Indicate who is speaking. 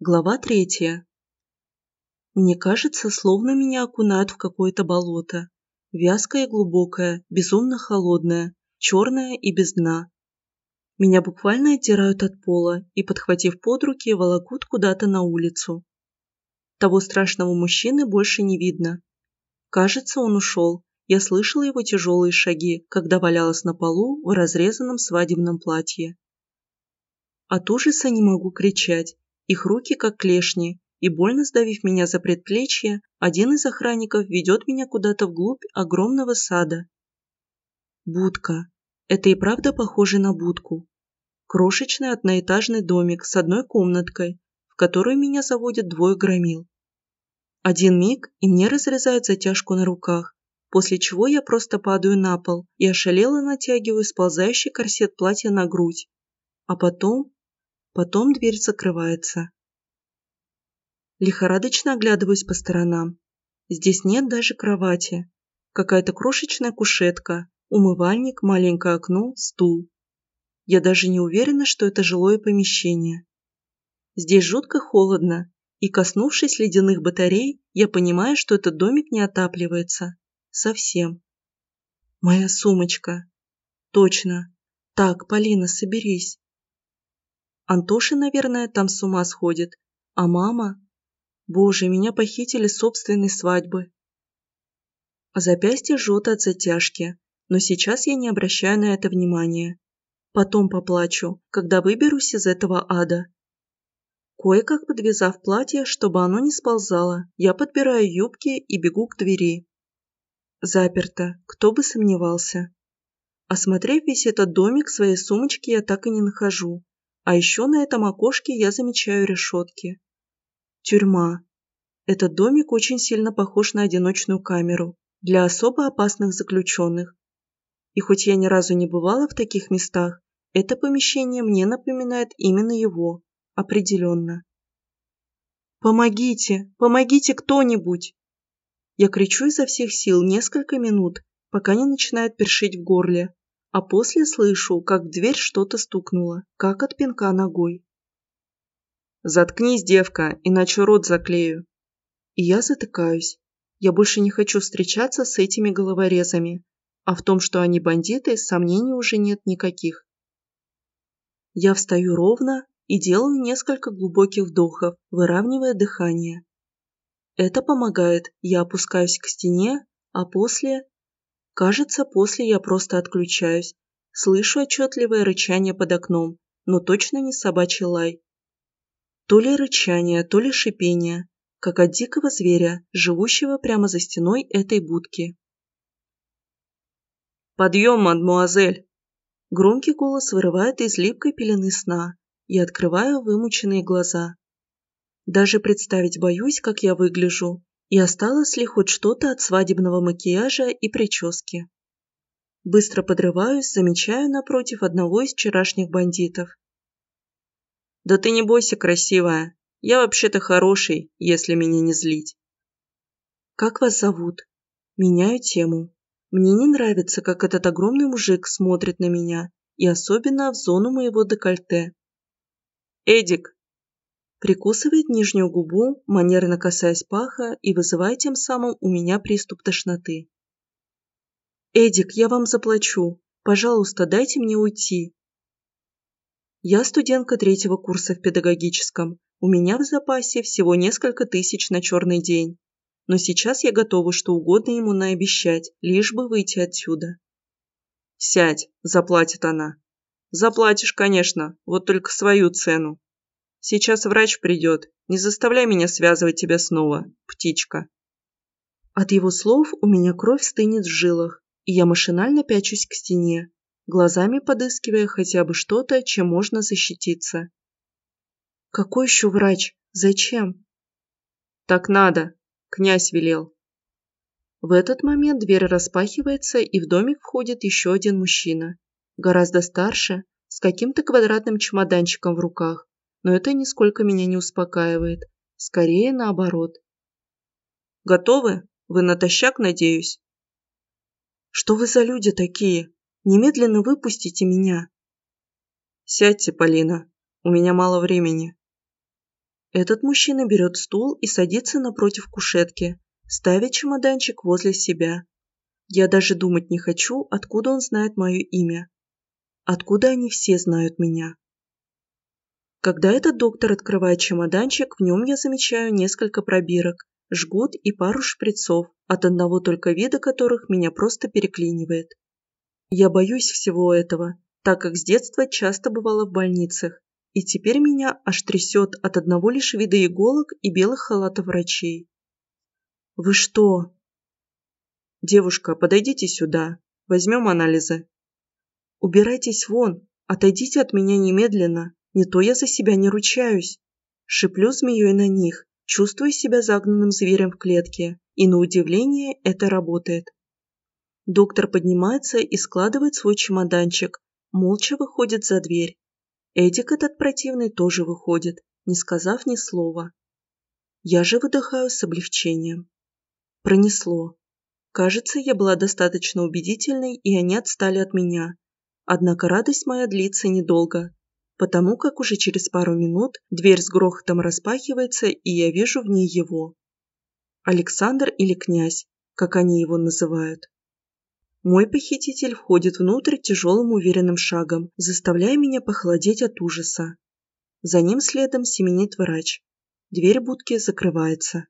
Speaker 1: Глава третья. Мне кажется, словно меня окунают в какое-то болото. Вязкое и глубокое, безумно холодное, черное и без дна. Меня буквально оттирают от пола и, подхватив под руки, волокут куда-то на улицу. Того страшного мужчины больше не видно. Кажется, он ушел. Я слышала его тяжелые шаги, когда валялась на полу в разрезанном свадебном платье. От ужаса не могу кричать их руки как клешни, и больно сдавив меня за предплечье, один из охранников ведет меня куда-то вглубь огромного сада. Будка. Это и правда похоже на будку. Крошечный одноэтажный домик с одной комнаткой, в которую меня заводят двое громил. Один миг, и мне разрезают затяжку на руках, после чего я просто падаю на пол и ошалело натягиваю сползающий корсет платья на грудь. А потом Потом дверь закрывается. Лихорадочно оглядываюсь по сторонам. Здесь нет даже кровати. Какая-то крошечная кушетка, умывальник, маленькое окно, стул. Я даже не уверена, что это жилое помещение. Здесь жутко холодно, и, коснувшись ледяных батарей, я понимаю, что этот домик не отапливается. Совсем. Моя сумочка. Точно. Так, Полина, соберись. Антоша, наверное, там с ума сходит. А мама? Боже, меня похитили с собственной свадьбы. Запястье жжет от затяжки, но сейчас я не обращаю на это внимания. Потом поплачу, когда выберусь из этого ада. Кое-как подвязав платье, чтобы оно не сползало, я подбираю юбки и бегу к двери. Заперто, кто бы сомневался. Осмотрев весь этот домик, своей сумочки я так и не нахожу. А еще на этом окошке я замечаю решетки. Тюрьма. Этот домик очень сильно похож на одиночную камеру для особо опасных заключенных. И хоть я ни разу не бывала в таких местах, это помещение мне напоминает именно его, определенно. «Помогите! Помогите кто-нибудь!» Я кричу изо всех сил несколько минут, пока не начинает першить в горле, а после слышу, как в дверь что-то стукнуло, как от пинка ногой. «Заткнись, девка, иначе рот заклею». И я затыкаюсь. Я больше не хочу встречаться с этими головорезами, а в том, что они бандиты, сомнений уже нет никаких. Я встаю ровно и делаю несколько глубоких вдохов, выравнивая дыхание. Это помогает, я опускаюсь к стене, а после Кажется, после я просто отключаюсь. Слышу отчетливое рычание под окном, но точно не собачий лай. То ли рычание, то ли шипение, как от дикого зверя, живущего прямо за стеной этой будки. «Подъем, мадмуазель!» Громкий голос вырывает из липкой пелены сна и открываю вымученные глаза. Даже представить боюсь, как я выгляжу, и осталось ли хоть что-то от свадебного макияжа и прически. Быстро подрываюсь, замечаю напротив одного из вчерашних бандитов. «Да ты не бойся, красивая. Я вообще-то хороший, если меня не злить». «Как вас зовут?» Меняю тему. Мне не нравится, как этот огромный мужик смотрит на меня, и особенно в зону моего декольте. «Эдик», прикусывает нижнюю губу, манерно касаясь паха и вызывая тем самым у меня приступ тошноты. «Эдик, я вам заплачу. Пожалуйста, дайте мне уйти». Я студентка третьего курса в педагогическом. У меня в запасе всего несколько тысяч на черный день. Но сейчас я готова что угодно ему наобещать, лишь бы выйти отсюда. «Сядь», – заплатит она. «Заплатишь, конечно, вот только свою цену». Сейчас врач придет. Не заставляй меня связывать тебя снова, птичка». От его слов у меня кровь стынет в жилах, и я машинально пячусь к стене, глазами подыскивая хотя бы что-то, чем можно защититься. «Какой еще врач? Зачем?» «Так надо», – князь велел. В этот момент дверь распахивается, и в домик входит еще один мужчина. Гораздо старше, с каким-то квадратным чемоданчиком в руках но это нисколько меня не успокаивает. Скорее наоборот. «Готовы? Вы натощак, надеюсь?» «Что вы за люди такие? Немедленно выпустите меня!» «Сядьте, Полина. У меня мало времени». Этот мужчина берет стул и садится напротив кушетки, ставит чемоданчик возле себя. Я даже думать не хочу, откуда он знает мое имя. Откуда они все знают меня. Когда этот доктор открывает чемоданчик, в нем я замечаю несколько пробирок, жгут и пару шприцов, от одного только вида которых меня просто переклинивает. Я боюсь всего этого, так как с детства часто бывала в больницах, и теперь меня аж трясет от одного лишь вида иголок и белых халатов врачей. «Вы что?» «Девушка, подойдите сюда. Возьмем анализы». «Убирайтесь вон. Отойдите от меня немедленно. Не то я за себя не ручаюсь». Шиплю змеей на них, чувствуя себя загнанным зверем в клетке, и на удивление это работает. Доктор поднимается и складывает свой чемоданчик, молча выходит за дверь. Эдик этот противный тоже выходит, не сказав ни слова. Я же выдыхаю с облегчением. Пронесло. Кажется, я была достаточно убедительной, и они отстали от меня. Однако радость моя длится недолго, потому как уже через пару минут дверь с грохотом распахивается, и я вижу в ней его. Александр или князь, как они его называют. Мой похититель входит внутрь тяжелым уверенным шагом, заставляя меня похолодеть от ужаса. За ним следом семенит врач. Дверь будки закрывается.